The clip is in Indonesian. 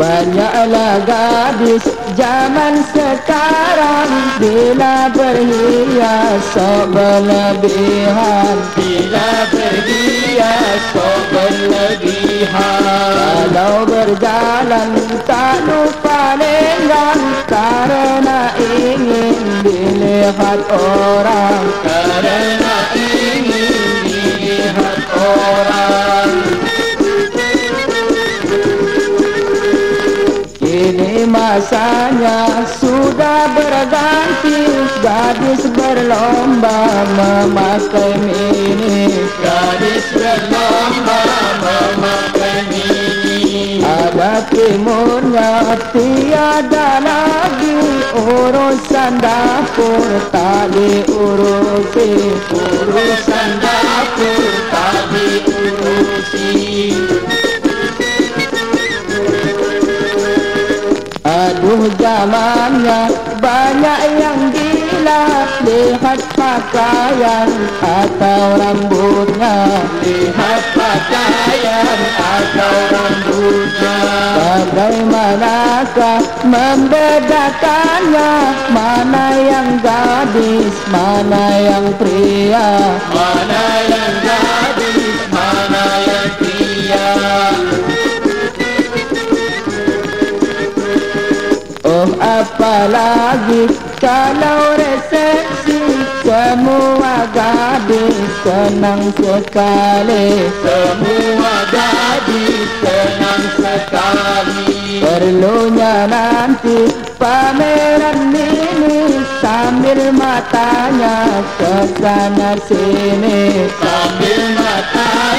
Banyaklah gadis zaman sekarang Bila berhias sok berlebihan Bila berhias sok berlebihan Kalau berjalan tak lupa lenggang Karena ingin dilihat orang Karena ingin dilihat orang Kini masanya sudah berganti Gadis berlomba memakai mini Gadis berlomba memakai mini Ada timurnya tiada lagi Urusan dapur tak diurusi. Urusan dapur Aduh zamannya banyak yang gila. Lihat pakaian atau rambutnya. Lihat pakaian atau rambutnya. Bagaimanakah membedakannya? Mana yang gadis, mana yang pria apalagi kalau resepsi Semua gadis senang sekali Semua gadis senang sekali Perlunya nanti pameran ini Sambil matanya ke sana sini. Sambil matanya